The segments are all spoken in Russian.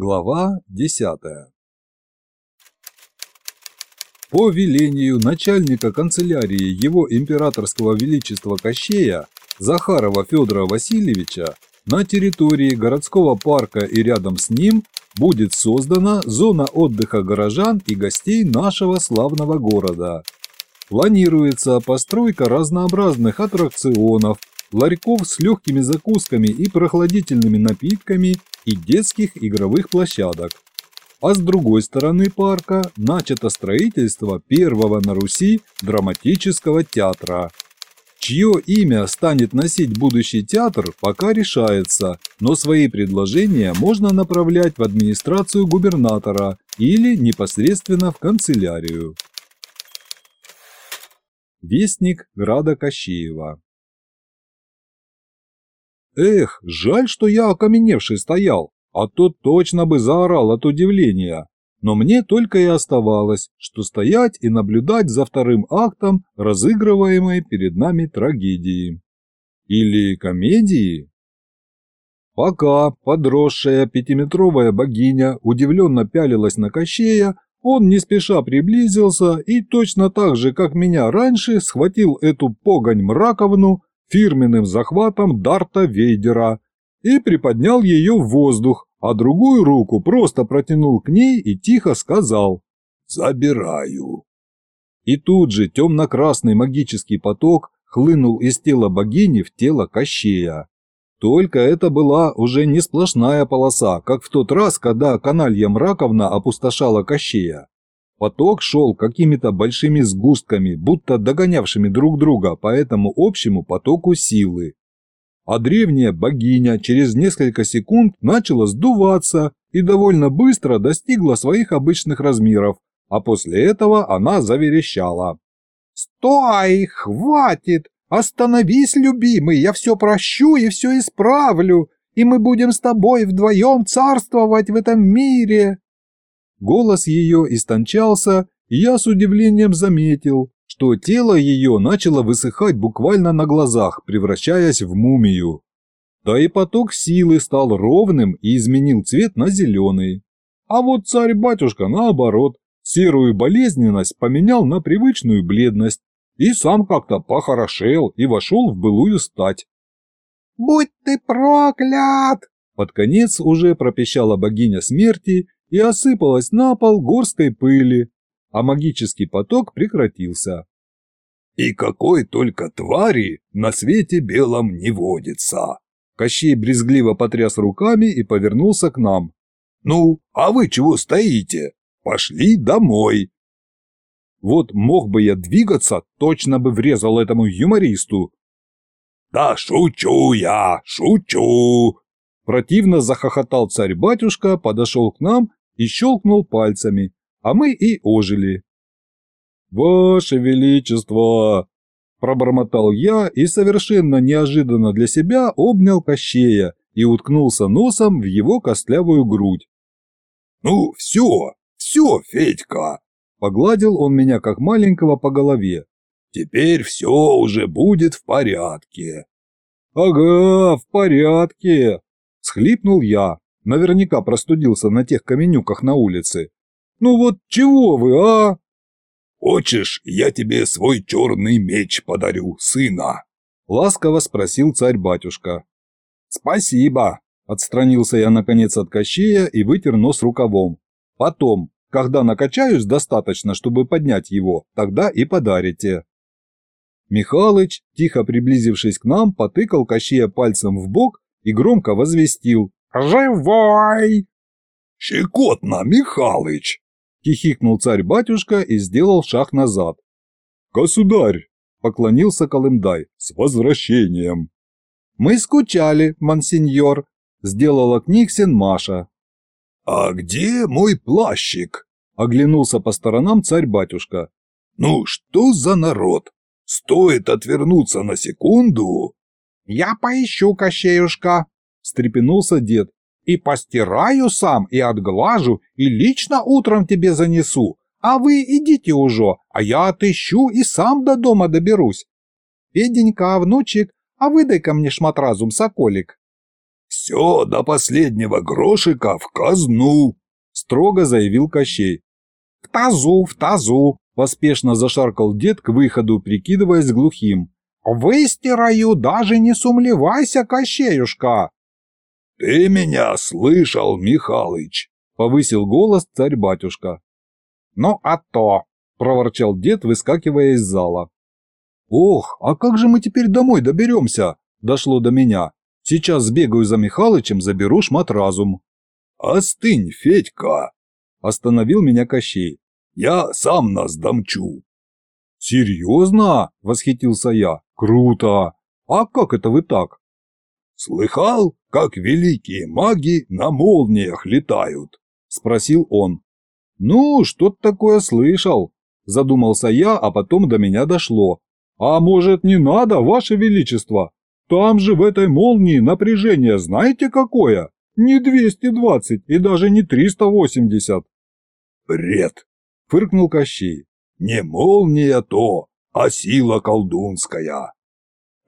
Глава 10. По велению начальника канцелярии его императорского величества Кощея Захарова Федора Васильевича на территории городского парка и рядом с ним будет создана зона отдыха горожан и гостей нашего славного города. Планируется постройка разнообразных аттракционов, ларьков с легкими закусками и прохладительными напитками – и детских игровых площадок. А с другой стороны парка начато строительство первого на Руси драматического театра. Чье имя станет носить будущий театр, пока решается, но свои предложения можно направлять в администрацию губернатора или непосредственно в канцелярию. Вестник Града Кощеева Эх, жаль, что я окаменевший стоял, а то точно бы заорал от удивления. Но мне только и оставалось, что стоять и наблюдать за вторым актом разыгрываемой перед нами трагедии. Или комедии? Пока подросшая пятиметровая богиня удивленно пялилась на Кощея, он не спеша приблизился и точно так же, как меня раньше, схватил эту погонь мраковну фирменным захватом Дарта Вейдера и приподнял ее в воздух, а другую руку просто протянул к ней и тихо сказал «Забираю». И тут же темно-красный магический поток хлынул из тела богини в тело Кощея. Только это была уже не сплошная полоса, как в тот раз, когда каналья Мраковна опустошала Кощея. Поток шел какими-то большими сгустками, будто догонявшими друг друга по этому общему потоку силы. А древняя богиня через несколько секунд начала сдуваться и довольно быстро достигла своих обычных размеров, а после этого она заверещала. «Стой! Хватит! Остановись, любимый! Я все прощу и все исправлю, и мы будем с тобой вдвоем царствовать в этом мире!» Голос ее истончался, и я с удивлением заметил, что тело ее начало высыхать буквально на глазах, превращаясь в мумию. Да и поток силы стал ровным и изменил цвет на зеленый. А вот царь-батюшка, наоборот, серую болезненность поменял на привычную бледность и сам как-то похорошел и вошел в былую стать. «Будь ты проклят!» Под конец уже пропищала богиня смерти и осыпалась на пол горстой пыли, а магический поток прекратился. «И какой только твари на свете белом не водится!» Кощей брезгливо потряс руками и повернулся к нам. «Ну, а вы чего стоите? Пошли домой!» Вот мог бы я двигаться, точно бы врезал этому юмористу. «Да шучу я, шучу!» Противно захохотал царь-батюшка, подошел к нам и щелкнул пальцами, а мы и ожили. «Ваше Величество!» – пробормотал я и совершенно неожиданно для себя обнял Кощея и уткнулся носом в его костлявую грудь. «Ну, все, все, Федька!» – погладил он меня как маленького по голове. «Теперь все уже будет в порядке». «Ага, в порядке!» – схлипнул я. Наверняка простудился на тех каменюках на улице. «Ну вот чего вы, а?» «Хочешь, я тебе свой черный меч подарю, сына?» Ласково спросил царь-батюшка. «Спасибо!» – отстранился я наконец от Кощея и вытер нос рукавом. «Потом, когда накачаюсь достаточно, чтобы поднять его, тогда и подарите». Михалыч, тихо приблизившись к нам, потыкал Кощея пальцем в бок и громко возвестил. «Живой!» «Щекотно, Михалыч!» — хихикнул царь-батюшка и сделал шаг назад. «Государь!» — поклонился Колымдай. «С возвращением!» «Мы скучали, мансиньор!» — сделала Книксин Маша. «А где мой плащик?» — оглянулся по сторонам царь-батюшка. «Ну что за народ? Стоит отвернуться на секунду...» «Я поищу, Кощеюшка!» встрепенулся дед. «И постираю сам, и отглажу, и лично утром тебе занесу. А вы идите уже, а я отыщу и сам до дома доберусь. Феденька, а внучек, а выдай ко мне шмат разум, соколик». «Все до последнего грошика в казну», — строго заявил Кощей. «В тазу, в тазу», — поспешно зашаркал дед к выходу, прикидываясь глухим. «Выстираю, даже не сумлевайся, Кощеюшка!» «Ты меня слышал, Михалыч!» – повысил голос царь-батюшка. «Ну а то!» – проворчал дед, выскакивая из зала. «Ох, а как же мы теперь домой доберемся?» – дошло до меня. «Сейчас сбегаю за Михалычем, заберу шмат разум». «Остынь, Федька!» – остановил меня Кощей. «Я сам нас домчу». «Серьезно?» – восхитился я. «Круто! А как это вы так?» «Слыхал, как великие маги на молниях летают?» – спросил он. «Ну, что-то такое слышал», – задумался я, а потом до меня дошло. «А может, не надо, Ваше Величество? Там же в этой молнии напряжение знаете какое? Не 220 и даже не 380». «Бред!» – фыркнул Кощей. «Не молния то, а сила колдунская.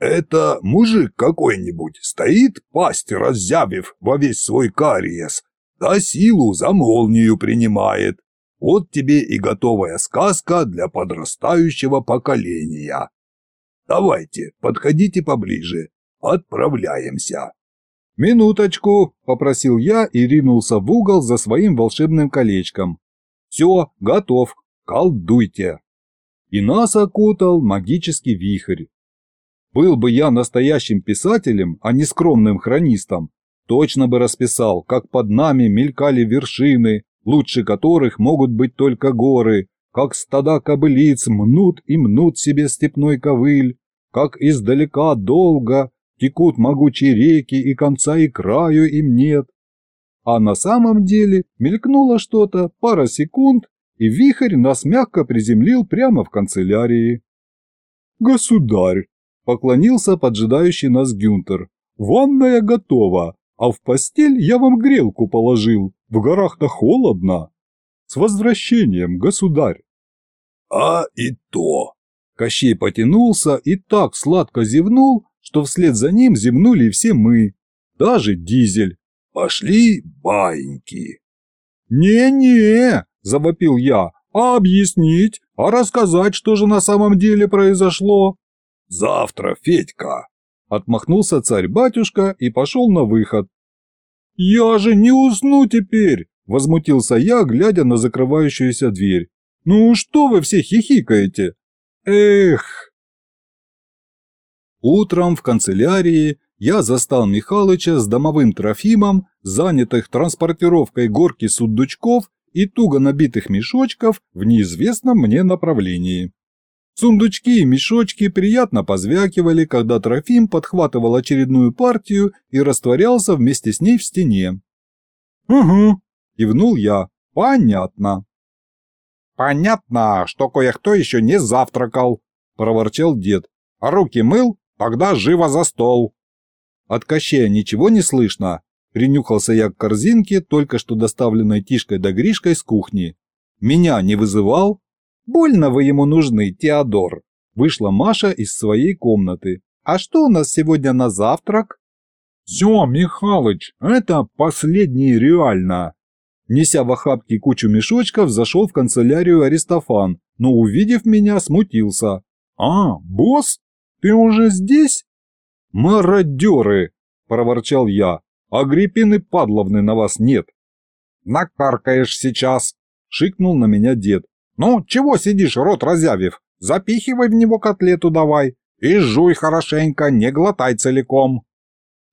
Это мужик какой-нибудь стоит, пасть раззявив во весь свой кариес, да силу за молнию принимает. Вот тебе и готовая сказка для подрастающего поколения. Давайте, подходите поближе, отправляемся. «Минуточку!» – попросил я и ринулся в угол за своим волшебным колечком. «Все, готов, колдуйте!» И нас окутал магический вихрь. Был бы я настоящим писателем, а не скромным хронистом, точно бы расписал, как под нами мелькали вершины, лучше которых могут быть только горы, как стада кобылиц мнут и мнут себе степной ковыль, как издалека долго текут могучие реки и конца и краю им нет. А на самом деле мелькнуло что-то, пара секунд, и вихрь нас мягко приземлил прямо в канцелярии. «Государь!» Поклонился поджидающий нас Гюнтер. «Ванная готова, а в постель я вам грелку положил. В горах-то холодно. С возвращением, государь!» «А и то!» Кощей потянулся и так сладко зевнул, что вслед за ним зевнули все мы, даже дизель. «Пошли баньки!» «Не-не!» – завопил я. «А объяснить? А рассказать, что же на самом деле произошло?» «Завтра, Федька!» – отмахнулся царь-батюшка и пошел на выход. «Я же не усну теперь!» – возмутился я, глядя на закрывающуюся дверь. «Ну что вы все хихикаете?» «Эх!» Утром в канцелярии я застал Михалыча с домовым Трофимом, занятых транспортировкой горки суддучков и туго набитых мешочков в неизвестном мне направлении. Сундучки и мешочки приятно позвякивали, когда Трофим подхватывал очередную партию и растворялся вместе с ней в стене. «Угу», – кивнул я, – «понятно». «Понятно, что кое-кто еще не завтракал», – проворчал дед. А «Руки мыл? Тогда живо за стол». От Кощея ничего не слышно. Принюхался я к корзинке, только что доставленной Тишкой да Гришкой с кухни. Меня не вызывал, «Больно вы ему нужны, Теодор!» Вышла Маша из своей комнаты. «А что у нас сегодня на завтрак?» «Все, Михалыч, это последний реально!» Неся в охапке кучу мешочков, зашел в канцелярию Аристофан, но, увидев меня, смутился. «А, босс? Ты уже здесь?» «Мародеры!» – проворчал я. «Агриппины Падловны на вас нет!» «Накаркаешь сейчас!» – шикнул на меня дед. «Ну, чего сидишь, рот разявив? Запихивай в него котлету давай и жуй хорошенько, не глотай целиком».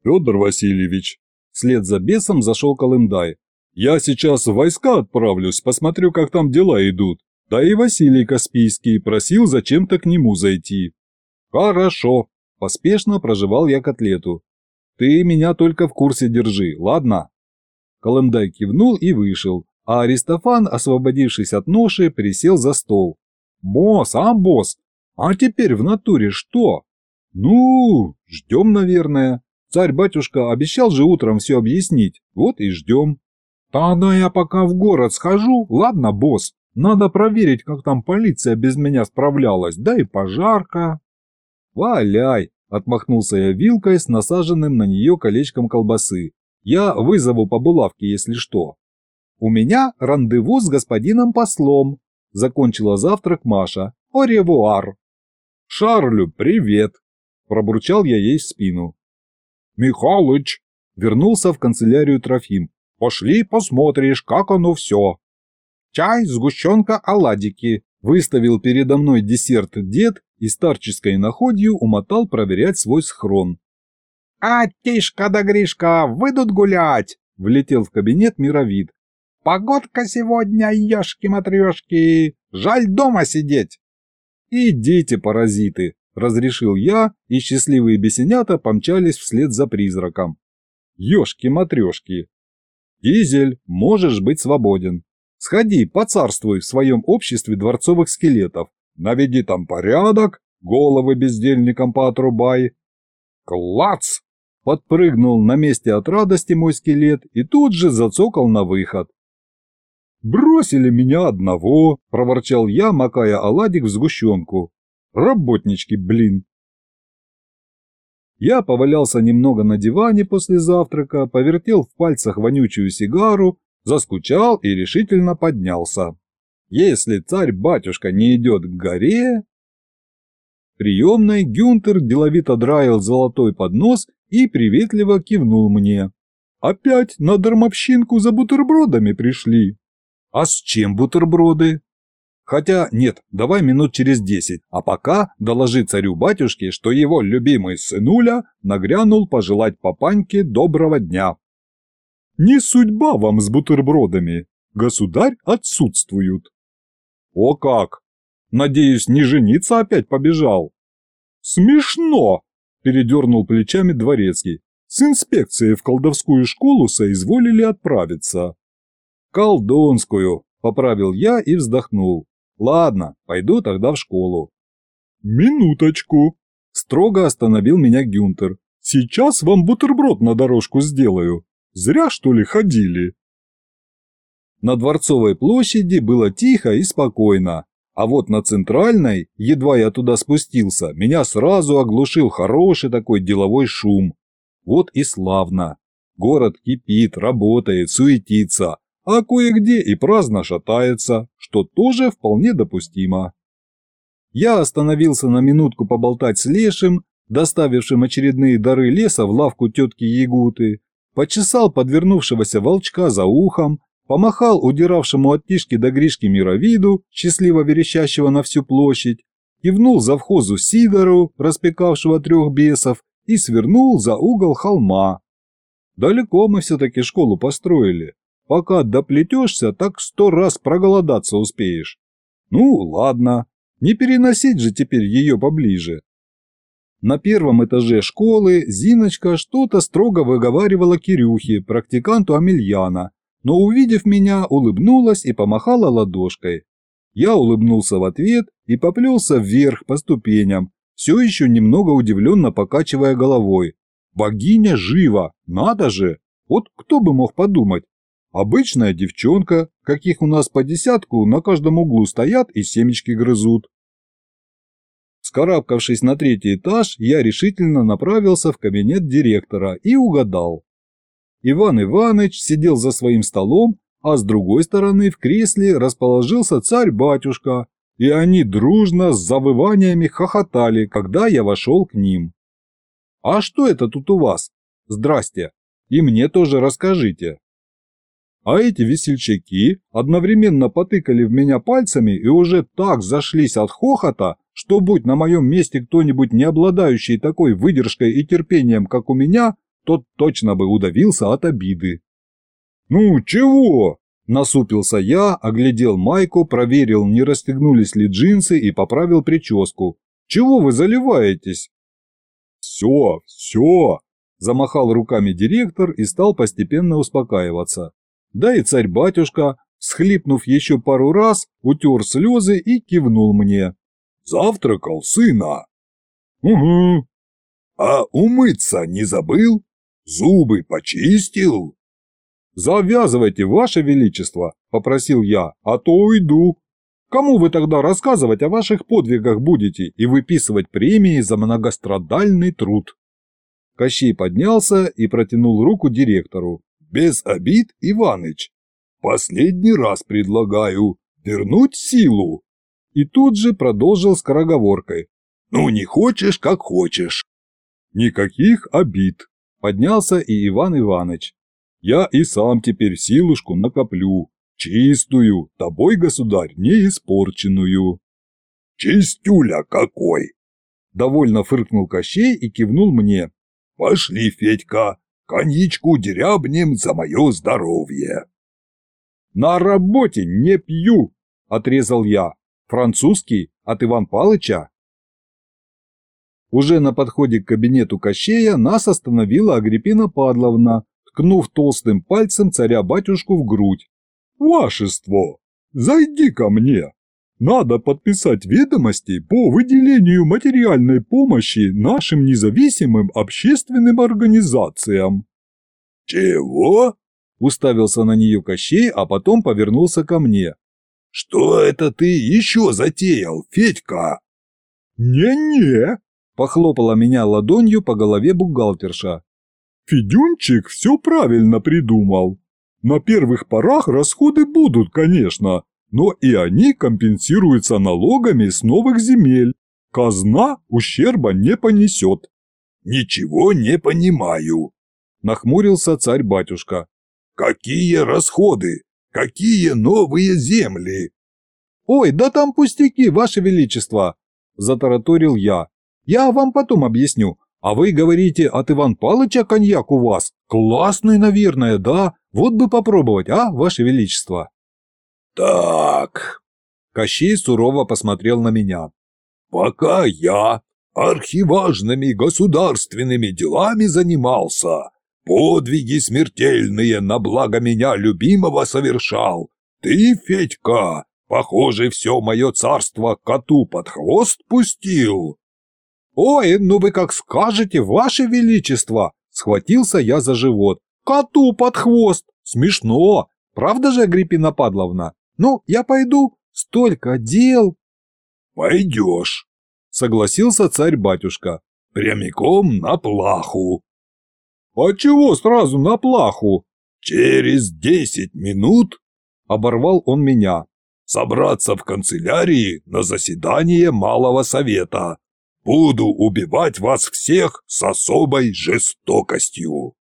«Федор Васильевич», — вслед за бесом зашел Колымдай, «я сейчас в войска отправлюсь, посмотрю, как там дела идут. Да и Василий Каспийский просил зачем-то к нему зайти». «Хорошо», – поспешно проживал я котлету. «Ты меня только в курсе держи, ладно?» Колымдай кивнул и вышел, а Аристофан, освободившись от ноши, присел за стол. «Босс, а босс, а теперь в натуре что?» «Ну, ждем, наверное. Царь-батюшка обещал же утром все объяснить, вот и ждем». «Тогда я пока в город схожу, ладно, босс? Надо проверить, как там полиция без меня справлялась, да и пожарка». «Валяй!» – отмахнулся я вилкой с насаженным на нее колечком колбасы. «Я вызову по булавке, если что». «У меня рандеву с господином послом», – закончила завтрак Маша. Оревуар. «Шарлю, привет!» – пробурчал я ей в спину. «Михалыч!» – вернулся в канцелярию Трофим. «Пошли посмотришь, как оно все!» «Чай, сгущенка, оладики!» – выставил передо мной десерт дед и старческой находью умотал проверять свой схрон. «А, Тишка да Гришка, выйдут гулять!» – влетел в кабинет мировид. Погодка сегодня, ешки-матрешки! Жаль дома сидеть!» «Идите, паразиты!» – разрешил я, и счастливые бесенята помчались вслед за призраком. «Ешки-матрешки!» «Дизель, можешь быть свободен. Сходи, поцарствуй в своем обществе дворцовых скелетов. Наведи там порядок, головы бездельникам поотрубай». «Клац!» – подпрыгнул на месте от радости мой скелет и тут же зацокал на выход. «Бросили меня одного!» – проворчал я, макая оладик в сгущенку. «Работнички, блин!» Я повалялся немного на диване после завтрака, повертел в пальцах вонючую сигару, заскучал и решительно поднялся. Если царь-батюшка не идет к горе... Приемной Гюнтер деловито драил золотой поднос и приветливо кивнул мне. «Опять на дармовщинку за бутербродами пришли!» А с чем бутерброды? Хотя нет, давай минут через десять, а пока доложи царю-батюшке, что его любимый сынуля нагрянул пожелать папаньке доброго дня. Не судьба вам с бутербродами, государь отсутствуют. О как! Надеюсь, не жениться опять побежал? Смешно! Передернул плечами дворецкий. С инспекцией в колдовскую школу соизволили отправиться. «Колдунскую», – поправил я и вздохнул. «Ладно, пойду тогда в школу». «Минуточку», – строго остановил меня Гюнтер. «Сейчас вам бутерброд на дорожку сделаю. Зря, что ли, ходили?» На Дворцовой площади было тихо и спокойно, а вот на Центральной, едва я туда спустился, меня сразу оглушил хороший такой деловой шум. Вот и славно. Город кипит, работает, суетится, а кое-где и праздно шатается, что тоже вполне допустимо. Я остановился на минутку поболтать с Лешим, доставившим очередные дары леса в лавку тетки Ягуты, почесал подвернувшегося волчка за ухом, помахал удиравшему от Тишки до Гришки мировиду, счастливо верещащего на всю площадь, кивнул завхозу Сидору, распекавшего трех бесов, и свернул за угол холма. Далеко мы все-таки школу построили. Пока доплетешься, так сто раз проголодаться успеешь. Ну, ладно, не переносить же теперь ее поближе. На первом этаже школы Зиночка что-то строго выговаривала Кирюхе, практиканту Амельяна, но, увидев меня, улыбнулась и помахала ладошкой. Я улыбнулся в ответ и поплелся вверх по ступеням, все еще немного удивленно покачивая головой. «Богиня жива! Надо же! Вот кто бы мог подумать!» Обычная девчонка, каких у нас по десятку, на каждом углу стоят и семечки грызут. Скарабкавшись на третий этаж, я решительно направился в кабинет директора и угадал. Иван Иванович сидел за своим столом, а с другой стороны в кресле расположился царь-батюшка, и они дружно с завываниями хохотали, когда я вошел к ним. «А что это тут у вас? Здрасте. И мне тоже расскажите». А эти весельчаки одновременно потыкали в меня пальцами и уже так зашлись от хохота, что будь на моем месте кто-нибудь не обладающий такой выдержкой и терпением, как у меня, тот точно бы удавился от обиды. «Ну, чего?» – насупился я, оглядел майку, проверил, не расстегнулись ли джинсы и поправил прическу. «Чего вы заливаетесь?» «Все, все!» – замахал руками директор и стал постепенно успокаиваться. Да и царь-батюшка, схлипнув еще пару раз, утер слезы и кивнул мне. «Завтракал сына?» «Угу». «А умыться не забыл? Зубы почистил?» «Завязывайте, Ваше Величество», – попросил я, – «а то уйду». Кому вы тогда рассказывать о ваших подвигах будете и выписывать премии за многострадальный труд?» Кощей поднялся и протянул руку директору без обид, Иваныч. Последний раз предлагаю вернуть силу. И тут же продолжил скороговоркой. Ну, не хочешь, как хочешь. Никаких обид. Поднялся и Иван Иваныч. Я и сам теперь силушку накоплю. Чистую, тобой, государь, не испорченную. Чистюля какой! Довольно фыркнул Кощей и кивнул мне. Пошли, Федька, коньячку дерябнем за мое здоровье. «На работе не пью!» – отрезал я. «Французский от Иван Палыча?» Уже на подходе к кабинету Кощея нас остановила Агриппина Падловна, ткнув толстым пальцем царя-батюшку в грудь. «Вашество, зайди ко мне!» Надо подписать ведомости по выделению материальной помощи нашим независимым общественным организациям». «Чего?» – уставился на нее Кощей, а потом повернулся ко мне. «Что это ты еще затеял, Федька?» «Не-не», – похлопала меня ладонью по голове бухгалтерша. «Федюнчик все правильно придумал. На первых порах расходы будут, конечно, но и они компенсируются налогами с новых земель. Казна ущерба не понесет. «Ничего не понимаю», – нахмурился царь-батюшка. «Какие расходы? Какие новые земли?» «Ой, да там пустяки, ваше величество!» – затараторил я. «Я вам потом объясню. А вы говорите, от Иван Палыча коньяк у вас? Классный, наверное, да? Вот бы попробовать, а, ваше величество?» «Так...» Кощей сурово посмотрел на меня. «Пока я архиважными государственными делами занимался, подвиги смертельные на благо меня любимого совершал, ты, Федька, похоже, все мое царство коту под хвост пустил». «Ой, ну вы как скажете, ваше величество!» Схватился я за живот. «Коту под хвост! Смешно! Правда же, Агриппина Падловна?» Ну, я пойду, столько дел. Пойдешь, согласился царь-батюшка, прямиком на плаху. А чего сразу на плаху? Через десять минут, оборвал он меня, собраться в канцелярии на заседание Малого Совета. Буду убивать вас всех с особой жестокостью.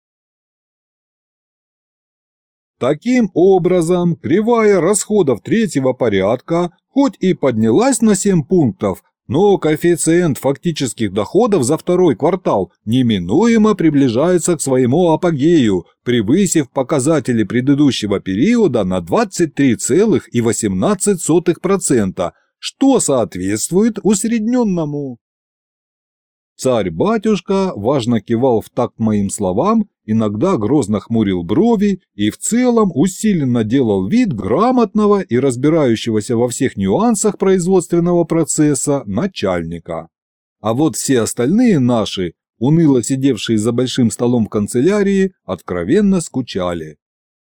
Таким образом, кривая расходов третьего порядка хоть и поднялась на 7 пунктов, но коэффициент фактических доходов за второй квартал неминуемо приближается к своему апогею, превысив показатели предыдущего периода на 23,18%, что соответствует усредненному. Царь-батюшка важно кивал в такт моим словам, иногда грозно хмурил брови и в целом усиленно делал вид грамотного и разбирающегося во всех нюансах производственного процесса начальника. А вот все остальные наши, уныло сидевшие за большим столом в канцелярии, откровенно скучали.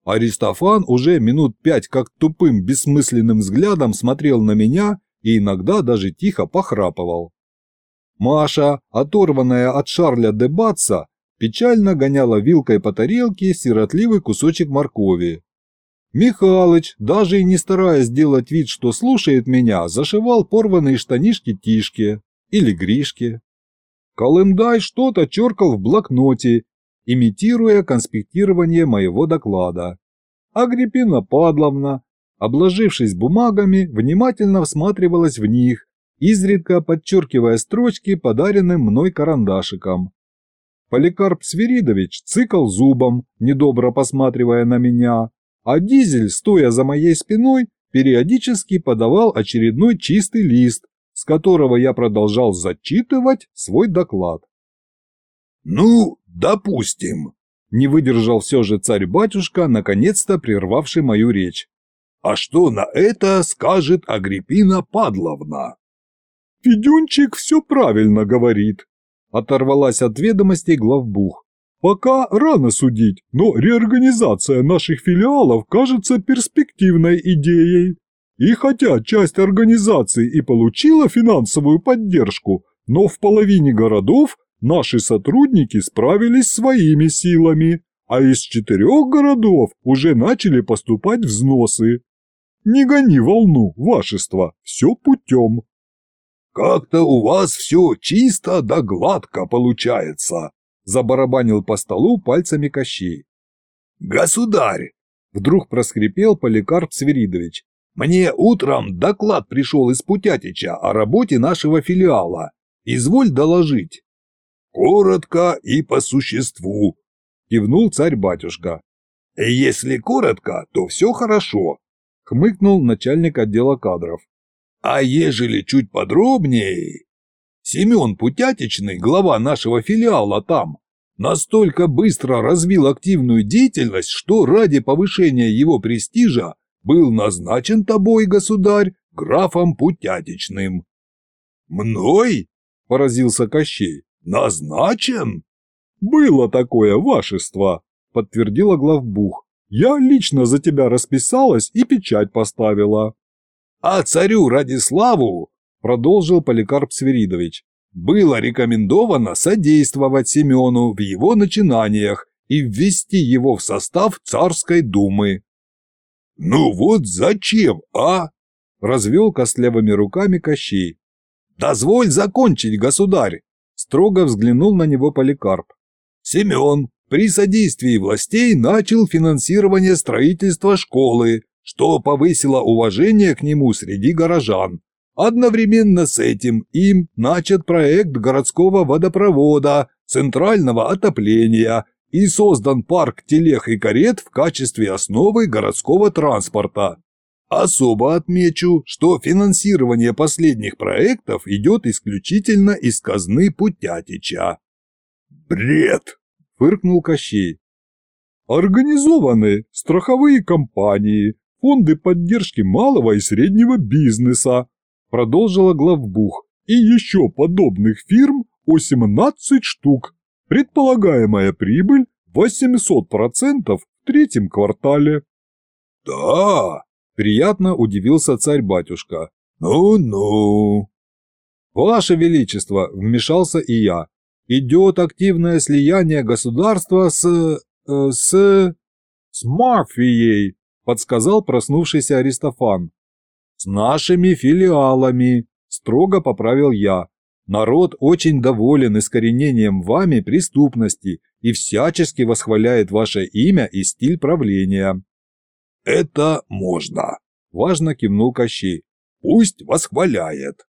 Аристофан уже минут пять как тупым бессмысленным взглядом смотрел на меня и иногда даже тихо похрапывал. Маша, оторванная от Шарля де Батса, печально гоняла вилкой по тарелке сиротливый кусочек моркови. Михалыч, даже и не стараясь сделать вид, что слушает меня, зашивал порванные штанишки Тишке или Гришке. Колымдай что-то черкал в блокноте, имитируя конспектирование моего доклада. Агриппина Падловна, обложившись бумагами, внимательно всматривалась в них, изредка подчеркивая строчки, подаренным мной карандашиком. Поликарп Свиридович цыкал зубом, недобро посматривая на меня, а Дизель, стоя за моей спиной, периодически подавал очередной чистый лист, с которого я продолжал зачитывать свой доклад. «Ну, допустим», — не выдержал все же царь-батюшка, наконец-то прервавший мою речь. «А что на это скажет Агриппина Падловна?» «Федюнчик все правильно говорит», – оторвалась от ведомостей главбух. «Пока рано судить, но реорганизация наших филиалов кажется перспективной идеей. И хотя часть организации и получила финансовую поддержку, но в половине городов наши сотрудники справились своими силами, а из четырех городов уже начали поступать взносы. Не гони волну, вашество, все путем. «Как-то у вас все чисто да гладко получается», – забарабанил по столу пальцами Кощей. «Государь!» – вдруг проскрипел Поликарп Свиридович. «Мне утром доклад пришел из Путятича о работе нашего филиала. Изволь доложить». «Коротко и по существу», – кивнул царь-батюшка. «Если коротко, то все хорошо», – хмыкнул начальник отдела кадров. А ежели чуть подробнее, Семен Путятичный, глава нашего филиала там, настолько быстро развил активную деятельность, что ради повышения его престижа был назначен тобой, государь, графом Путятичным. «Мной?» – поразился Кощей. «Назначен?» «Было такое вашество», – подтвердила главбух. «Я лично за тебя расписалась и печать поставила» а царю Радиславу, продолжил Поликарп Свиридович, было рекомендовано содействовать Семену в его начинаниях и ввести его в состав Царской Думы. «Ну вот зачем, а?» – развел костлявыми руками Кощей. «Дозволь закончить, государь!» – строго взглянул на него Поликарп. «Семен при содействии властей начал финансирование строительства школы, что повысило уважение к нему среди горожан. Одновременно с этим им начат проект городского водопровода, центрального отопления и создан парк телег и карет в качестве основы городского транспорта. Особо отмечу, что финансирование последних проектов идет исключительно из казны Путятича. «Бред!» – фыркнул Кощей. «Организованы страховые компании, фонды поддержки малого и среднего бизнеса, продолжила главбух, и еще подобных фирм о 17 штук. Предполагаемая прибыль 800% в третьем квартале. «Да!» – приятно удивился царь-батюшка. «Ну-ну!» «Ваше Величество!» – вмешался и я. «Идет активное слияние государства с... Э, с... с мафией!» подсказал проснувшийся Аристофан. «С нашими филиалами», – строго поправил я. «Народ очень доволен искоренением вами преступности и всячески восхваляет ваше имя и стиль правления». «Это можно», – важно кивнул Кощей. «Пусть восхваляет».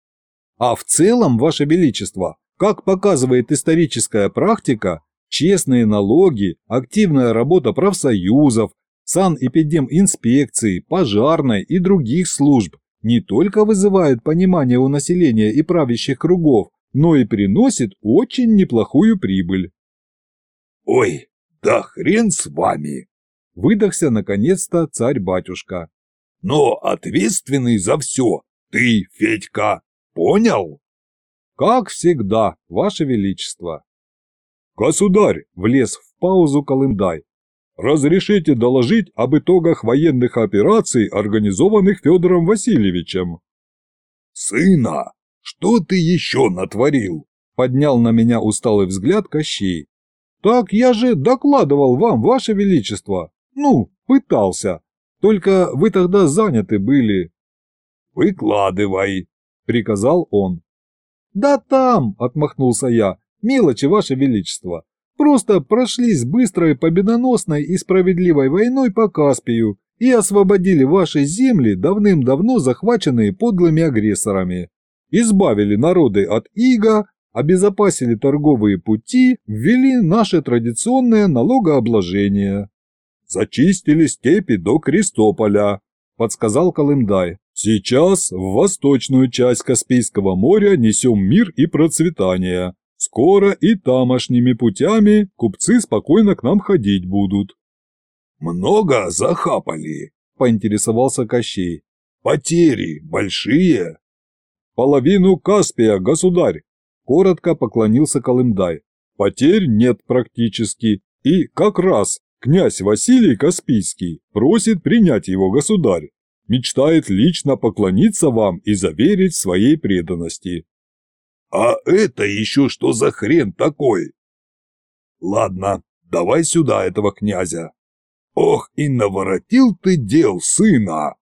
«А в целом, ваше величество, как показывает историческая практика, честные налоги, активная работа профсоюзов, санэпидеминспекции, пожарной и других служб не только вызывает понимание у населения и правящих кругов, но и приносит очень неплохую прибыль. «Ой, да хрен с вами!» – выдохся наконец-то царь-батюшка. «Но ответственный за все ты, Федька, понял?» «Как всегда, ваше величество!» «Государь!» – влез в паузу Колымдай. Разрешите доложить об итогах военных операций, организованных Федором Васильевичем». «Сына, что ты еще натворил?» – поднял на меня усталый взгляд Кощей. «Так я же докладывал вам, ваше величество. Ну, пытался. Только вы тогда заняты были». «Выкладывай», – приказал он. «Да там!» – отмахнулся я. «Мелочи, ваше величество просто прошлись быстрой, победоносной и справедливой войной по Каспию и освободили ваши земли, давным-давно захваченные подлыми агрессорами. Избавили народы от ига, обезопасили торговые пути, ввели наше традиционное налогообложение. «Зачистили степи до Крестополя», – подсказал Колымдай. «Сейчас в восточную часть Каспийского моря несем мир и процветание. Скоро и тамошними путями купцы спокойно к нам ходить будут». «Много захапали», – поинтересовался Кощей. «Потери большие?» «Половину Каспия, государь», – коротко поклонился Колымдай. «Потерь нет практически, и как раз князь Василий Каспийский просит принять его государь, мечтает лично поклониться вам и заверить в своей преданности. А это еще что за хрен такой? Ладно, давай сюда этого князя. Ох, и наворотил ты дел сына!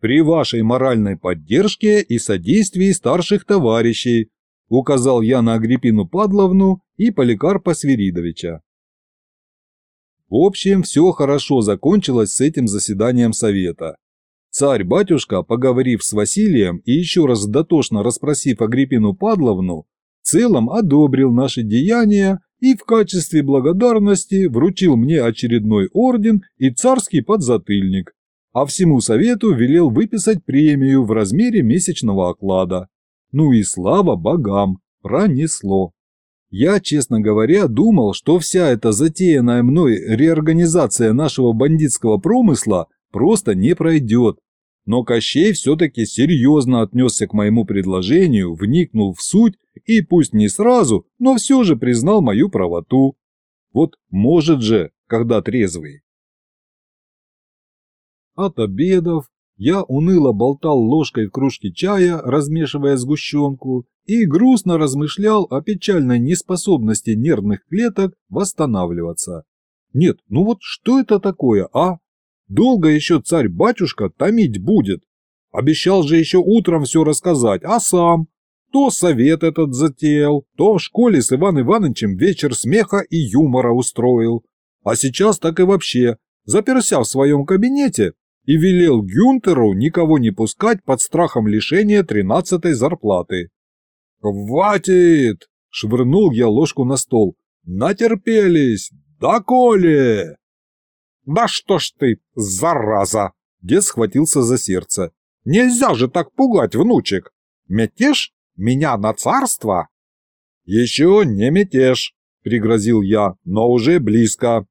При вашей моральной поддержке и содействии старших товарищей, указал я на Агриппину Падловну и Поликарпа Свиридовича. В общем, все хорошо закончилось с этим заседанием совета. Царь-батюшка, поговорив с Василием и еще раз дотошно расспросив Агриппину Падловну, в целом одобрил наши деяния и в качестве благодарности вручил мне очередной орден и царский подзатыльник, а всему совету велел выписать премию в размере месячного оклада. Ну и слава богам, пронесло. Я, честно говоря, думал, что вся эта затеянная мной реорганизация нашего бандитского промысла – просто не пройдет. Но Кощей все-таки серьезно отнесся к моему предложению, вникнул в суть и пусть не сразу, но все же признал мою правоту. Вот может же, когда трезвый. От обедов я уныло болтал ложкой в кружке чая, размешивая сгущенку, и грустно размышлял о печальной неспособности нервных клеток восстанавливаться. Нет, ну вот что это такое, а? Долго еще царь-батюшка томить будет. Обещал же еще утром все рассказать, а сам? То совет этот затеял, то в школе с Иван Ивановичем вечер смеха и юмора устроил. А сейчас так и вообще, заперся в своем кабинете и велел Гюнтеру никого не пускать под страхом лишения тринадцатой зарплаты. «Хватит!» – швырнул я ложку на стол. «Натерпелись! Доколе!» «Да что ж ты, зараза!» Дед схватился за сердце. «Нельзя же так пугать, внучек! Мятеж? Меня на царство?» «Еще не мятеж», — пригрозил я, — «но уже близко.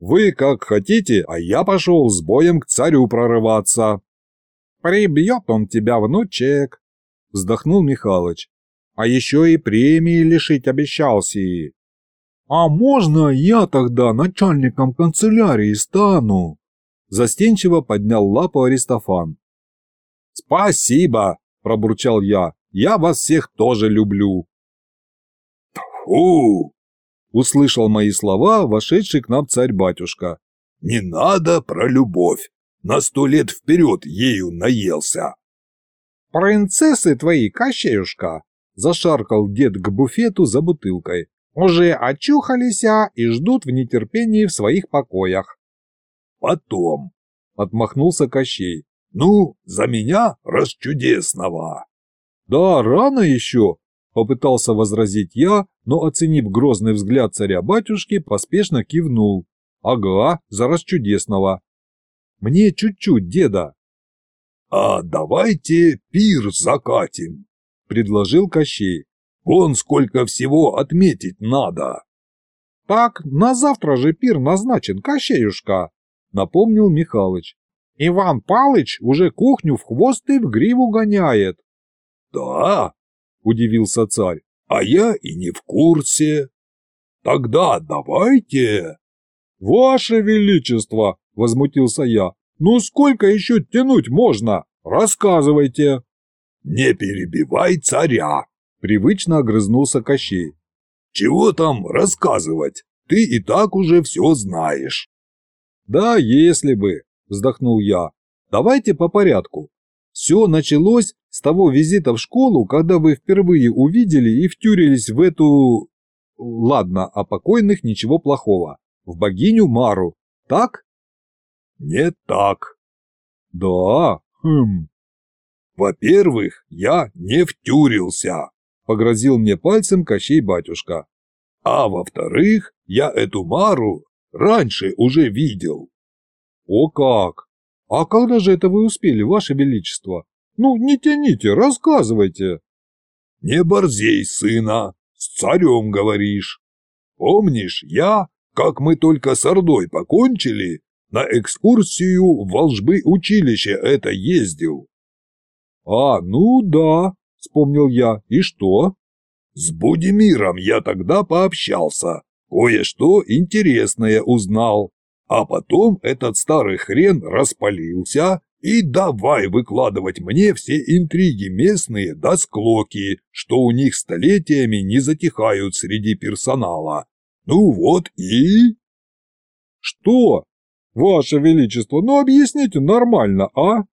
Вы как хотите, а я пошел с боем к царю прорываться». «Прибьет он тебя, внучек», — вздохнул Михалыч. «А еще и премии лишить обещался и а можно я тогда начальником канцелярии стану? Застенчиво поднял лапу Аристофан. Спасибо, пробурчал я. Я вас всех тоже люблю. Тфу! Услышал мои слова вошедший к нам царь-батюшка. Не надо про любовь. На сто лет вперед ею наелся. Принцессы твои, Кощеюшка, зашаркал дед к буфету за бутылкой уже очухались а, и ждут в нетерпении в своих покоях. «Потом», — отмахнулся Кощей, — «ну, за меня расчудесного». «Да, рано еще», — попытался возразить я, но, оценив грозный взгляд царя-батюшки, поспешно кивнул. «Ага, за расчудесного». «Мне чуть-чуть, деда». «А давайте пир закатим», — предложил Кощей. Вон сколько всего отметить надо. Так, на завтра же пир назначен, Кощеюшка, напомнил Михалыч. Иван Палыч уже кухню в хвост и в гриву гоняет. Да, удивился царь, а я и не в курсе. Тогда давайте. Ваше Величество, возмутился я, ну сколько еще тянуть можно? Рассказывайте. Не перебивай царя, Привычно огрызнулся Кощей. «Чего там рассказывать? Ты и так уже все знаешь». «Да, если бы», – вздохнул я. «Давайте по порядку. Все началось с того визита в школу, когда вы впервые увидели и втюрились в эту... Ладно, о покойных ничего плохого. В богиню Мару. Так? Не так. Да, хм. Во-первых, я не втюрился. – погрозил мне пальцем Кощей батюшка. «А во-вторых, я эту Мару раньше уже видел». «О как! А когда же это вы успели, Ваше Величество? Ну, не тяните, рассказывайте!» «Не борзей, сына, с царем говоришь. Помнишь, я, как мы только с Ордой покончили, на экскурсию в волжбы училище это ездил?» «А, ну да, вспомнил я. И что? С Будимиром я тогда пообщался, кое-что интересное узнал. А потом этот старый хрен распалился и давай выкладывать мне все интриги местные да склоки, что у них столетиями не затихают среди персонала. Ну вот и... Что? Ваше Величество, ну объясните нормально, а?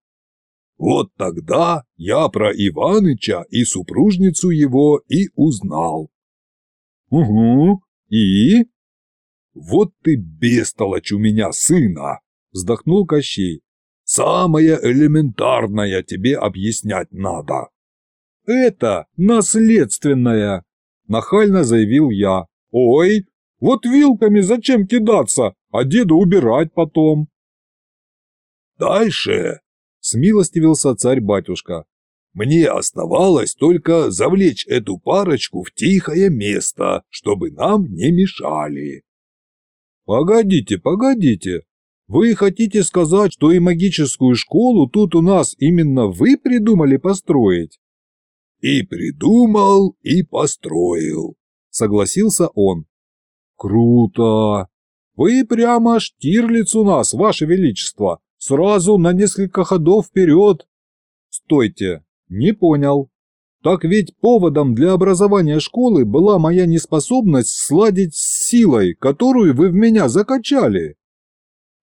Вот тогда я про Иваныча и супружницу его и узнал. Угу, и? Вот ты бестолочь у меня, сына, вздохнул Кощей. Самое элементарное тебе объяснять надо. Это наследственное, нахально заявил я. Ой, вот вилками зачем кидаться, а деду убирать потом. Дальше смилостивился царь-батюшка. «Мне оставалось только завлечь эту парочку в тихое место, чтобы нам не мешали». «Погодите, погодите. Вы хотите сказать, что и магическую школу тут у нас именно вы придумали построить?» «И придумал, и построил», — согласился он. «Круто! Вы прямо Штирлиц у нас, ваше величество!» Сразу на несколько ходов вперед. Стойте, не понял. Так ведь поводом для образования школы была моя неспособность сладить с силой, которую вы в меня закачали.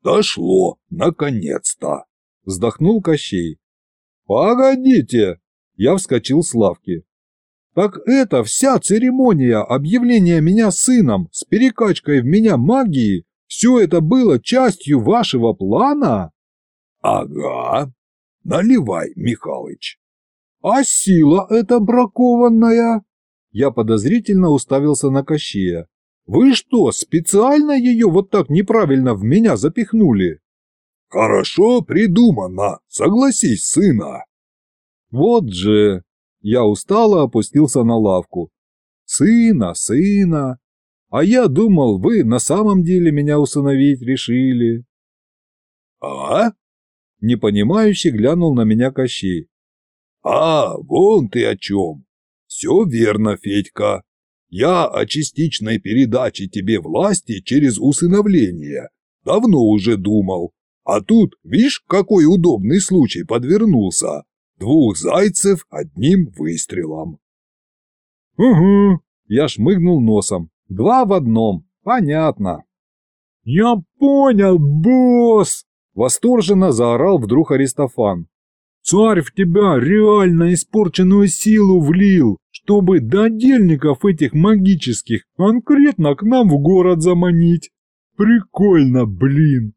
Дошло, наконец-то, вздохнул Кощей. Погодите, я вскочил с лавки. Так это вся церемония объявления меня сыном с перекачкой в меня магии, все это было частью вашего плана? Ага. Наливай, Михалыч. А сила эта бракованная? Я подозрительно уставился на Кощея. Вы что, специально ее вот так неправильно в меня запихнули? Хорошо придумано, согласись, сына. Вот же. Я устало опустился на лавку. Сына, сына. А я думал, вы на самом деле меня усыновить решили. А? Непонимающе глянул на меня Кощей. «А, вон ты о чем! Все верно, Федька. Я о частичной передаче тебе власти через усыновление. Давно уже думал. А тут, видишь, какой удобный случай подвернулся. Двух зайцев одним выстрелом». «Угу», – я шмыгнул носом. «Два в одном. Понятно». «Я понял, босс!» Восторженно заорал вдруг Аристофан. «Царь в тебя реально испорченную силу влил, чтобы додельников этих магических конкретно к нам в город заманить. Прикольно, блин!»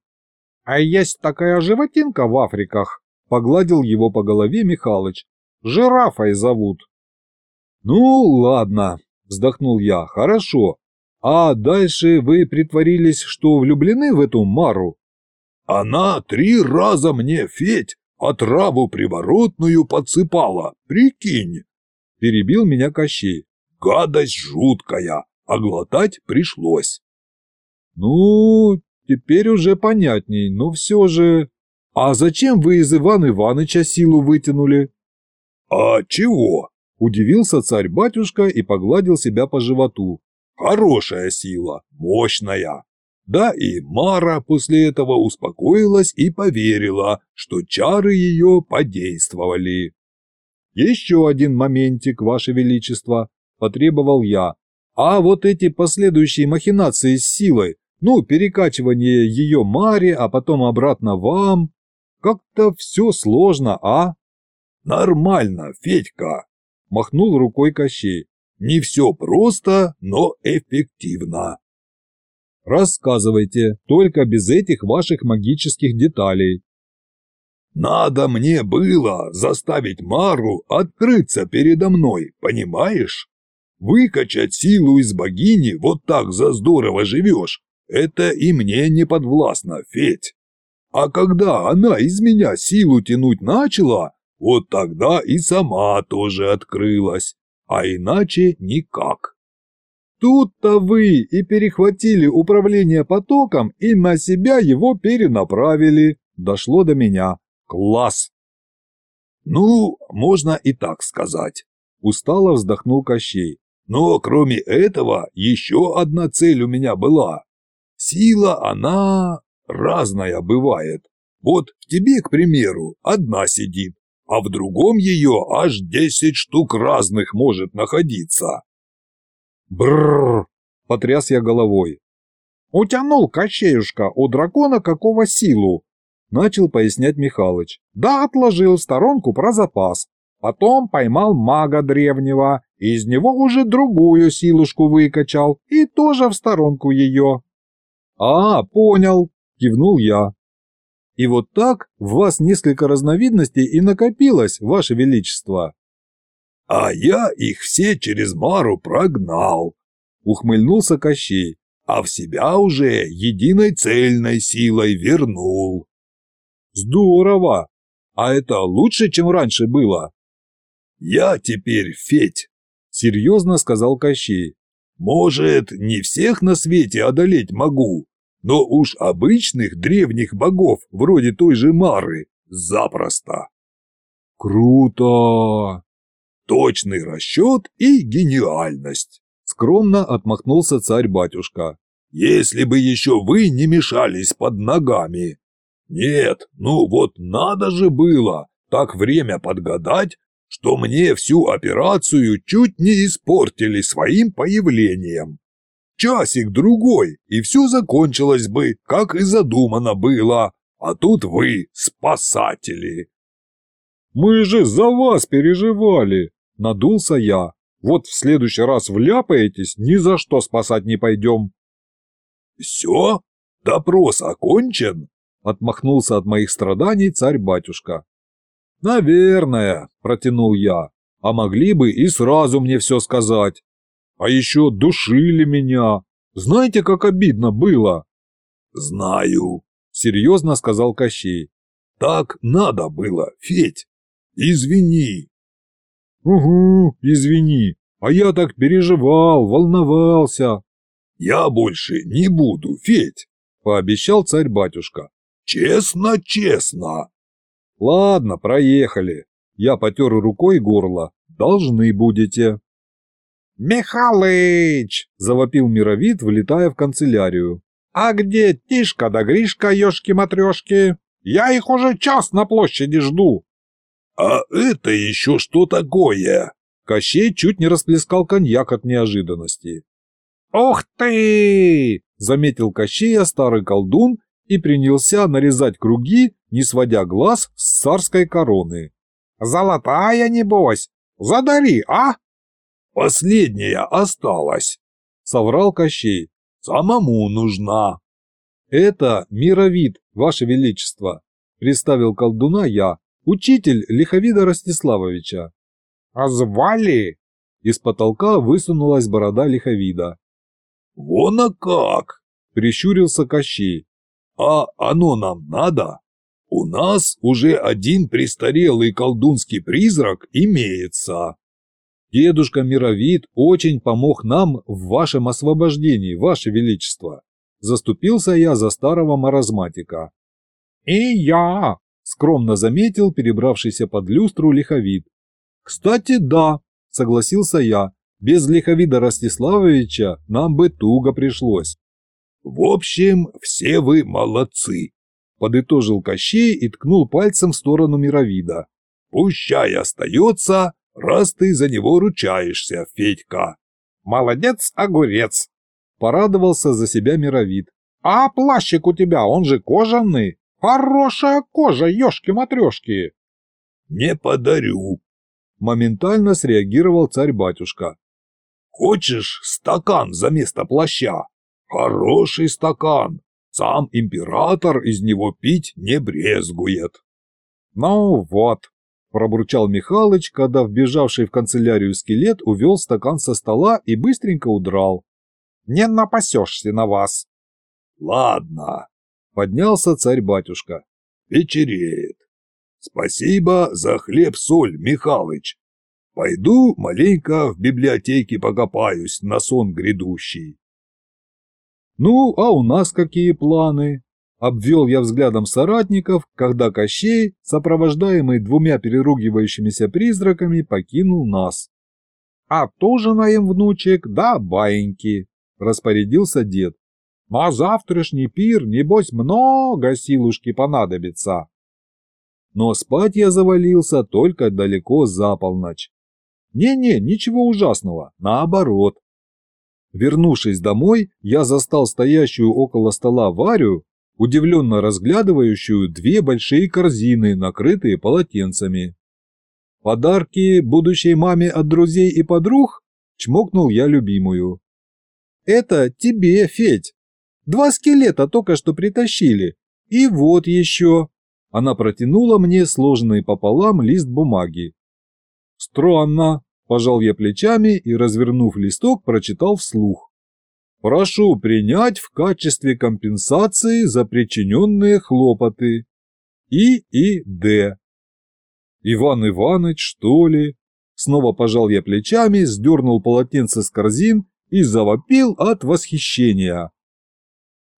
«А есть такая животинка в Африках?» — погладил его по голове Михалыч. «Жирафой зовут». «Ну, ладно», — вздохнул я, — «хорошо. А дальше вы притворились, что влюблены в эту Мару?» Она три раза мне, Федь, отраву приворотную подсыпала, прикинь!» Перебил меня Кощей. «Гадость жуткая, а глотать пришлось». «Ну, теперь уже понятней, но все же...» «А зачем вы из Ивана Иваныча силу вытянули?» «А чего?» – удивился царь-батюшка и погладил себя по животу. «Хорошая сила, мощная, да и Мара после этого успокоилась и поверила, что чары ее подействовали. «Еще один моментик, Ваше Величество», – потребовал я. «А вот эти последующие махинации с силой, ну, перекачивание ее Маре, а потом обратно вам, как-то все сложно, а?» «Нормально, Федька», – махнул рукой Кощей. «Не все просто, но эффективно». Рассказывайте, только без этих ваших магических деталей. Надо мне было заставить Мару открыться передо мной, понимаешь? Выкачать силу из богини вот так за здорово живешь, это и мне не подвластно, Федь. А когда она из меня силу тянуть начала, вот тогда и сама тоже открылась, а иначе никак. Тут-то вы и перехватили управление потоком и на себя его перенаправили. Дошло до меня. Класс! Ну, можно и так сказать. Устало вздохнул Кощей. Но кроме этого еще одна цель у меня была. Сила, она разная бывает. Вот в тебе, к примеру, одна сидит, а в другом ее аж десять штук разных может находиться. Бррр! Потряс я головой. Утянул кощеюшка у дракона какого силу? Начал пояснять Михалыч. Да, отложил в сторонку про запас. Потом поймал мага древнего, и из него уже другую силушку выкачал, и тоже в сторонку ее. А, понял, кивнул я. И вот так в вас несколько разновидностей и накопилось, Ваше Величество. А я их все через Мару прогнал, ухмыльнулся Кощей, а в себя уже единой цельной силой вернул. Здорово! А это лучше, чем раньше было? Я теперь Федь, серьезно сказал Кощей. Может, не всех на свете одолеть могу, но уж обычных древних богов, вроде той же Мары, запросто. Круто! точный расчет и гениальность», – скромно отмахнулся царь-батюшка. «Если бы еще вы не мешались под ногами». «Нет, ну вот надо же было так время подгадать, что мне всю операцию чуть не испортили своим появлением. Часик-другой, и все закончилось бы, как и задумано было, а тут вы спасатели». «Мы же за вас переживали», Надулся я. Вот в следующий раз вляпаетесь, ни за что спасать не пойдем. Все? Допрос окончен? Отмахнулся от моих страданий царь-батюшка. «Наверное», – протянул я, – «а могли бы и сразу мне все сказать. А еще душили меня. Знаете, как обидно было?» «Знаю», – серьезно сказал Кощей. «Так надо было, Федь. Извини, «Угу, извини, а я так переживал, волновался». «Я больше не буду, Федь», – пообещал царь-батюшка. «Честно, честно». «Ладно, проехали». Я потер рукой горло. «Должны будете». «Михалыч!» – завопил Мировид, влетая в канцелярию. «А где Тишка да Гришка, ёшки-матрёшки? Я их уже час на площади жду!» «А это еще что такое?» Кощей чуть не расплескал коньяк от неожиданности. «Ух ты!» – заметил Кощея а старый колдун и принялся нарезать круги, не сводя глаз с царской короны. «Золотая, небось! Задари, а!» «Последняя осталась!» – соврал Кощей. «Самому нужна!» «Это мировид, ваше величество!» – представил колдуна я, Учитель Лиховида Ростиславовича. «А звали?» Из потолка высунулась борода Лиховида. «Вон а как!» – прищурился Кощей. «А оно нам надо? У нас уже один престарелый колдунский призрак имеется». «Дедушка Мировид очень помог нам в вашем освобождении, ваше величество», – заступился я за старого маразматика. «И я!» скромно заметил перебравшийся под люстру лиховид. «Кстати, да», – согласился я, – «без лиховида Ростиславовича нам бы туго пришлось». «В общем, все вы молодцы», – подытожил Кощей и ткнул пальцем в сторону мировида. «Пущай остается, раз ты за него ручаешься, Федька». «Молодец, огурец», – порадовался за себя мировид. «А плащик у тебя, он же кожаный?» Хорошая кожа, ешки-матрешки!» «Не подарю!» – моментально среагировал царь-батюшка. «Хочешь стакан за место плаща? Хороший стакан! Сам император из него пить не брезгует!» «Ну вот!» – пробурчал Михалыч, когда вбежавший в канцелярию скелет увел стакан со стола и быстренько удрал. «Не напасешься на вас!» «Ладно!» поднялся царь-батюшка. «Вечереет. Спасибо за хлеб-соль, Михалыч. Пойду маленько в библиотеке покопаюсь на сон грядущий». «Ну, а у нас какие планы?» Обвел я взглядом соратников, когда Кощей, сопровождаемый двумя переругивающимися призраками, покинул нас. «А тоже наем внучек, да баиньки», – распорядился дед. А завтрашний пир, небось, много силушки понадобится. Но спать я завалился только далеко за полночь. Не-не, ничего ужасного, наоборот. Вернувшись домой, я застал стоящую около стола Варю, удивленно разглядывающую две большие корзины, накрытые полотенцами. «Подарки будущей маме от друзей и подруг?» – чмокнул я любимую. «Это тебе, Федь!» Два скелета только что притащили. И вот еще. Она протянула мне сложенный пополам лист бумаги. Странно. Пожал я плечами и, развернув листок, прочитал вслух. Прошу принять в качестве компенсации за причиненные хлопоты. И и Д. Иван Иваныч, что ли? Снова пожал я плечами, сдернул полотенце с корзин и завопил от восхищения.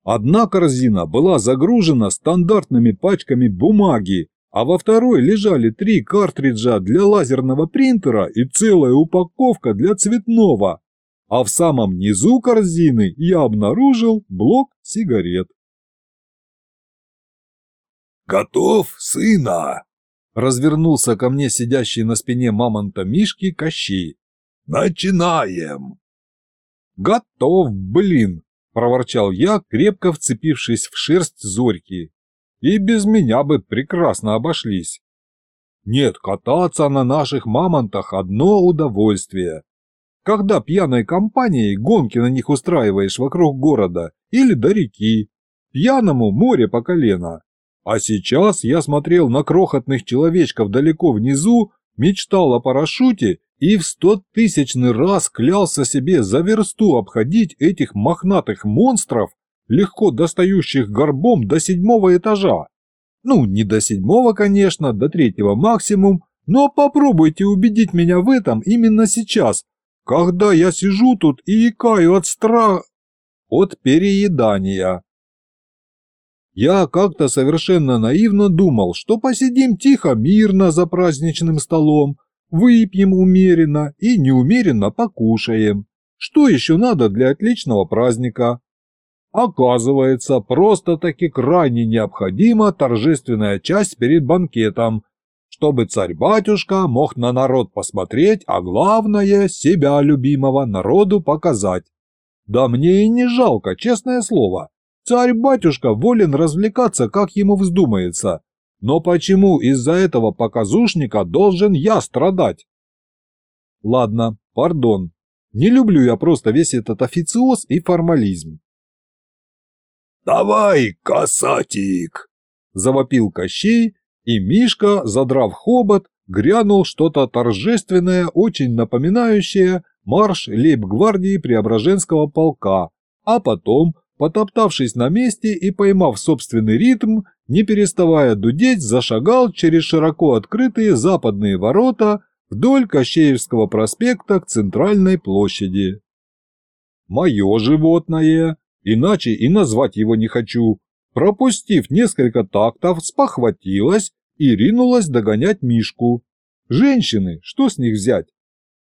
Одна корзина была загружена стандартными пачками бумаги, а во второй лежали три картриджа для лазерного принтера и целая упаковка для цветного. А в самом низу корзины я обнаружил блок сигарет. «Готов, сына!» – развернулся ко мне сидящий на спине мамонта Мишки Кощей. «Начинаем!» «Готов, блин!» — проворчал я, крепко вцепившись в шерсть Зорьки. «И без меня бы прекрасно обошлись». «Нет, кататься на наших мамонтах – одно удовольствие. Когда пьяной компанией гонки на них устраиваешь вокруг города или до реки, пьяному море по колено. А сейчас я смотрел на крохотных человечков далеко внизу, мечтал о парашюте и в стотысячный раз клялся себе за версту обходить этих мохнатых монстров, легко достающих горбом до седьмого этажа. Ну, не до седьмого, конечно, до третьего максимум, но попробуйте убедить меня в этом именно сейчас, когда я сижу тут и икаю от страха, от переедания. Я как-то совершенно наивно думал, что посидим тихо, мирно за праздничным столом, Выпьем умеренно и неумеренно покушаем. Что еще надо для отличного праздника? Оказывается, просто-таки крайне необходима торжественная часть перед банкетом, чтобы царь-батюшка мог на народ посмотреть, а главное, себя любимого народу показать. Да мне и не жалко, честное слово. Царь-батюшка волен развлекаться, как ему вздумается. Но почему из-за этого показушника должен я страдать? Ладно, пардон. Не люблю я просто весь этот официоз и формализм. «Давай, касатик!» – завопил Кощей, и Мишка, задрав хобот, грянул что-то торжественное, очень напоминающее марш лейб-гвардии Преображенского полка, а потом, потоптавшись на месте и поймав собственный ритм, не переставая дудеть, зашагал через широко открытые западные ворота вдоль Кощеевского проспекта к центральной площади. «Мое животное, иначе и назвать его не хочу», пропустив несколько тактов, спохватилась и ринулась догонять Мишку. Женщины, что с них взять?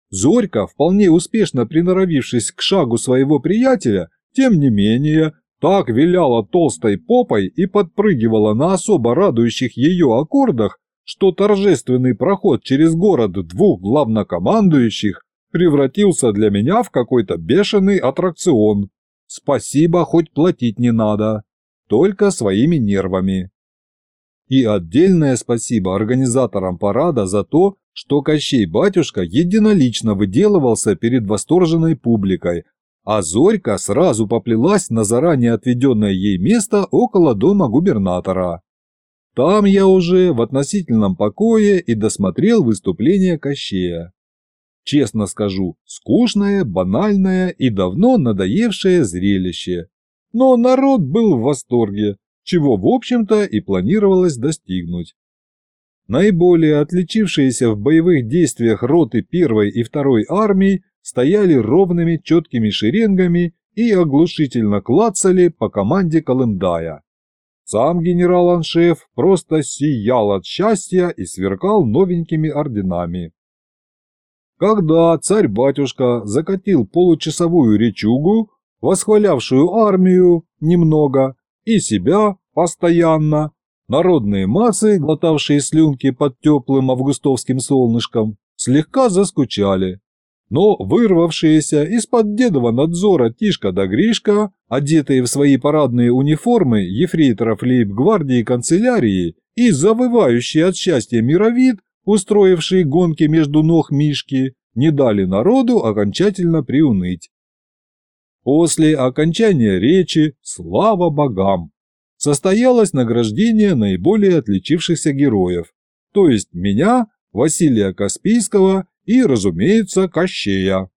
Зорька, вполне успешно приноровившись к шагу своего приятеля, тем не менее, так виляла толстой попой и подпрыгивала на особо радующих ее аккордах, что торжественный проход через город двух главнокомандующих превратился для меня в какой-то бешеный аттракцион. Спасибо, хоть платить не надо. Только своими нервами. И отдельное спасибо организаторам парада за то, что Кощей-батюшка единолично выделывался перед восторженной публикой, а Зорька сразу поплелась на заранее отведенное ей место около дома губернатора. Там я уже в относительном покое и досмотрел выступление Кощея. Честно скажу, скучное, банальное и давно надоевшее зрелище. Но народ был в восторге, чего, в общем-то, и планировалось достигнуть. Наиболее отличившиеся в боевых действиях роты первой и второй армии стояли ровными четкими шеренгами и оглушительно клацали по команде Колымдая. Сам генерал Аншеф просто сиял от счастья и сверкал новенькими орденами. Когда царь-батюшка закатил получасовую речугу, восхвалявшую армию немного и себя постоянно, народные массы, глотавшие слюнки под теплым августовским солнышком, слегка заскучали но вырвавшиеся из-под дедова надзора Тишка да Гришка, одетые в свои парадные униформы ефрейторов лейб-гвардии канцелярии и завывающие от счастья мировид, устроившие гонки между ног Мишки, не дали народу окончательно приуныть. После окончания речи «Слава богам!» состоялось награждение наиболее отличившихся героев, то есть меня, Василия Каспийского и, разумеется, Кащея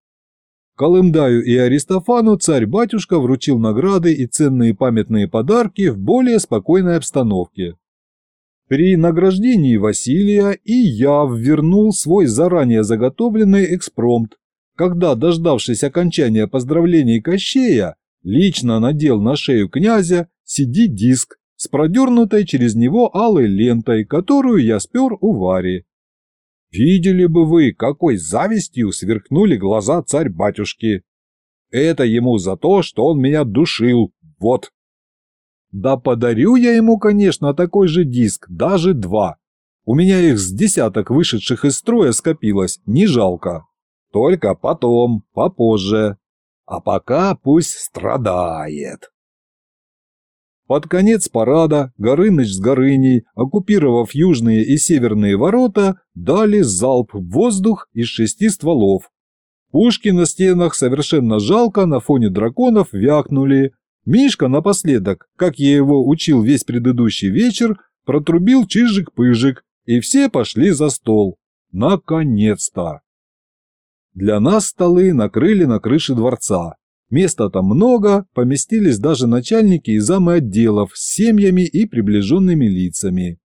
Колымдаю и Аристофану царь-батюшка вручил награды и ценные памятные подарки в более спокойной обстановке. При награждении Василия и я ввернул свой заранее заготовленный экспромт, когда, дождавшись окончания поздравлений Кощея, лично надел на шею князя CD-диск с продернутой через него алой лентой, которую я спер у Вари. Видели бы вы, какой завистью сверкнули глаза царь-батюшки. Это ему за то, что он меня душил, вот. Да подарю я ему, конечно, такой же диск, даже два. У меня их с десяток вышедших из строя скопилось, не жалко. Только потом, попозже. А пока пусть страдает. Под конец парада Горыныч с Горыней, оккупировав южные и северные ворота, дали залп в воздух из шести стволов. Пушки на стенах совершенно жалко на фоне драконов вякнули. Мишка напоследок, как я его учил весь предыдущий вечер, протрубил чижик-пыжик, и все пошли за стол. Наконец-то! Для нас столы накрыли на крыше дворца. Места там много, поместились даже начальники и замы отделов с семьями и приближенными лицами.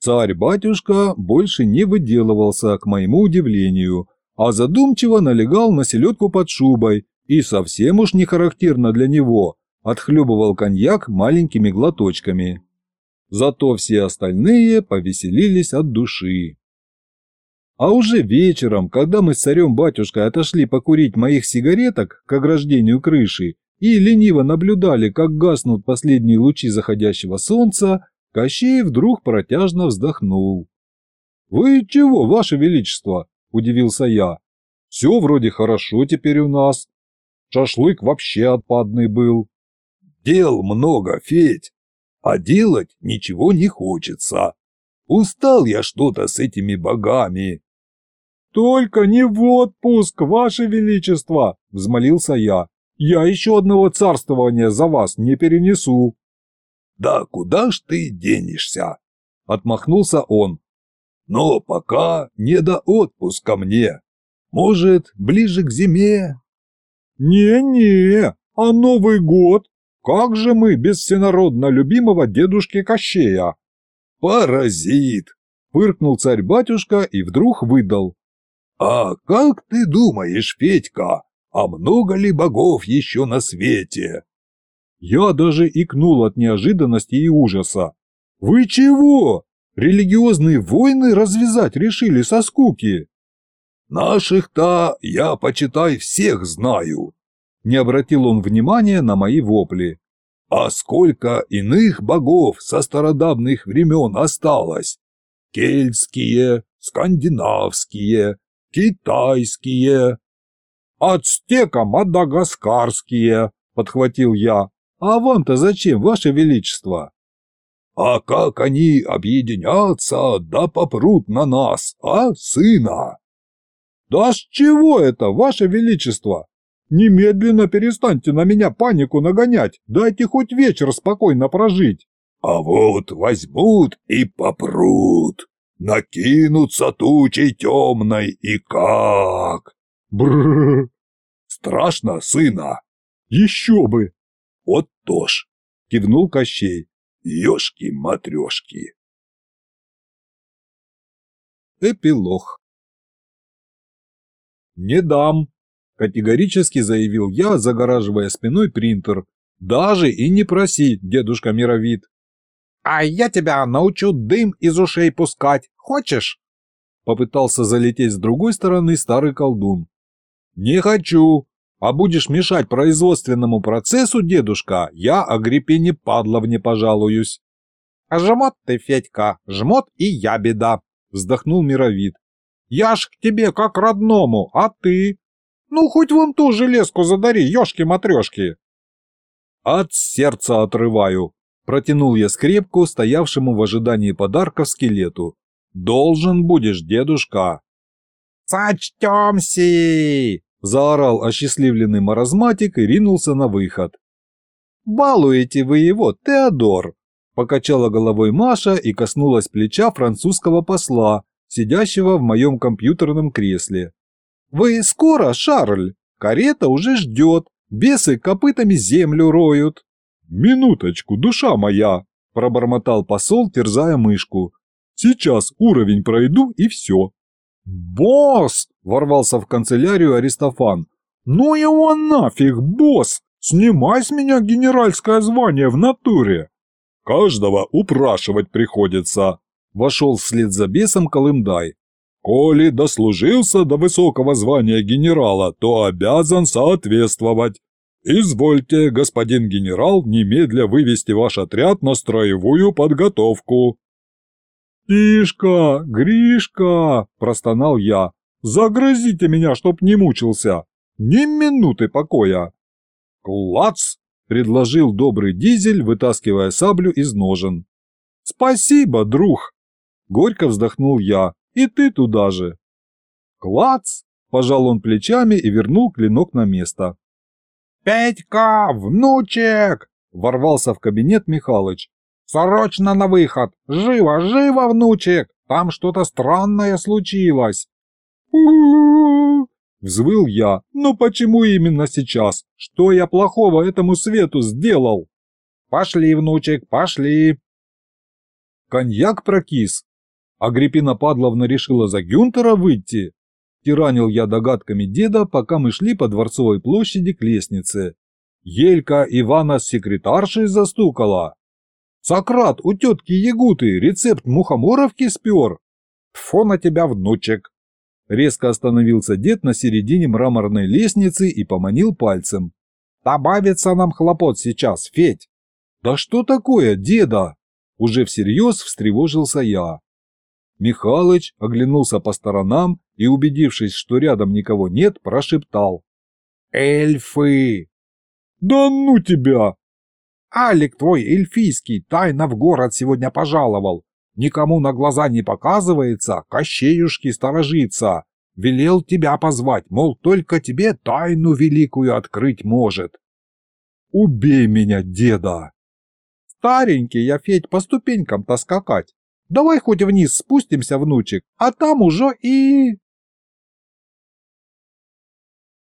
Царь-батюшка больше не выделывался, к моему удивлению, а задумчиво налегал на селедку под шубой и, совсем уж не характерно для него, отхлебывал коньяк маленькими глоточками. Зато все остальные повеселились от души. А уже вечером, когда мы с царем-батюшкой отошли покурить моих сигареток к ограждению крыши и лениво наблюдали, как гаснут последние лучи заходящего солнца, Кощей вдруг протяжно вздохнул. «Вы чего, ваше величество?» – удивился я. «Все вроде хорошо теперь у нас. Шашлык вообще отпадный был». «Дел много, Федь, а делать ничего не хочется. Устал я что-то с этими богами, «Только не в отпуск, Ваше Величество!» – взмолился я. «Я еще одного царствования за вас не перенесу!» «Да куда ж ты денешься?» – отмахнулся он. «Но пока не до отпуска мне. Может, ближе к зиме?» «Не-не, а Новый год? Как же мы без всенародно любимого дедушки Кощея?» «Паразит!» – Выркнул царь-батюшка и вдруг выдал. А как ты думаешь, Федька, а много ли богов еще на свете?» Я даже икнул от неожиданности и ужаса. «Вы чего? Религиозные войны развязать решили со скуки?» «Наших-то я, почитай, всех знаю», — не обратил он внимания на мои вопли. «А сколько иных богов со стародавних времен осталось? Кельтские, скандинавские, китайские. Ацтекам мадагаскарские, подхватил я. А вам-то зачем, ваше величество? А как они объединятся, да попрут на нас, а, сына? Да с чего это, ваше величество? Немедленно перестаньте на меня панику нагонять, дайте хоть вечер спокойно прожить. А вот возьмут и попрут, накинутся тучи темной и как! Бррр! Страшно, сына? Еще бы! Вот то! Кивнул Кощей. Ёшки-матрешки! Эпилог «Не дам», – категорически заявил я, загораживая спиной принтер. «Даже и не проси, дедушка Мировид». «А я тебя научу дым из ушей пускать. Хочешь?» Попытался залететь с другой стороны старый колдун. «Не хочу. А будешь мешать производственному процессу, дедушка, я о Агриппине Падловне пожалуюсь». «А жмот ты, Федька, жмот и я беда», — вздохнул Мировид. «Я ж к тебе как родному, а ты?» «Ну, хоть вон ту железку задари, ёшки-матрёшки!» «От сердца отрываю», Протянул я скрепку, стоявшему в ожидании подарка скелету. «Должен будешь, дедушка!» «Сочтемся!» – заорал осчастливленный маразматик и ринулся на выход. «Балуете вы его, Теодор!» – покачала головой Маша и коснулась плеча французского посла, сидящего в моем компьютерном кресле. «Вы скоро, Шарль! Карета уже ждет! Бесы копытами землю роют!» «Минуточку, душа моя!» – пробормотал посол, терзая мышку. «Сейчас уровень пройду и все». «Босс!» – ворвался в канцелярию Аристофан. «Ну его нафиг, босс! Снимай с меня генеральское звание в натуре!» «Каждого упрашивать приходится!» – вошел вслед за бесом Колымдай. «Коли дослужился до высокого звания генерала, то обязан соответствовать. «Извольте, господин генерал, немедля вывести ваш отряд на строевую подготовку». «Тишка, Гришка!» – простонал я. «Загрызите меня, чтоб не мучился! Ни минуты покоя!» «Клац!» – предложил добрый дизель, вытаскивая саблю из ножен. «Спасибо, друг!» – горько вздохнул я. «И ты туда же!» «Клац!» – пожал он плечами и вернул клинок на место. «Петька, внучек!» — ворвался в кабинет Михалыч. «Срочно на выход! Живо, живо, внучек! Там что-то странное случилось!» — Взвыл я. «Ну почему именно сейчас? Что я плохого этому свету сделал?» «Пошли, внучек, пошли!» Коньяк прокис. Агриппина Падловна решила за Гюнтера выйти тиранил я догадками деда, пока мы шли по Дворцовой площади к лестнице. Елька Ивана с секретаршей застукала. «Сократ, у тетки Ягуты рецепт мухоморовки спер!» «Тьфу на тебя, внучек!» Резко остановился дед на середине мраморной лестницы и поманил пальцем. «Добавится нам хлопот сейчас, Федь!» «Да что такое, деда?» Уже всерьез встревожился я. Михалыч оглянулся по сторонам и, убедившись, что рядом никого нет, прошептал. «Эльфы!» «Да ну тебя!» «Алик твой эльфийский тайно в город сегодня пожаловал. Никому на глаза не показывается, кощеюшки сторожится. Велел тебя позвать, мол, только тебе тайну великую открыть может». «Убей меня, деда!» «Старенький я, Федь, по ступенькам-то скакать. Давай хоть вниз спустимся, внучек, а там уже и...»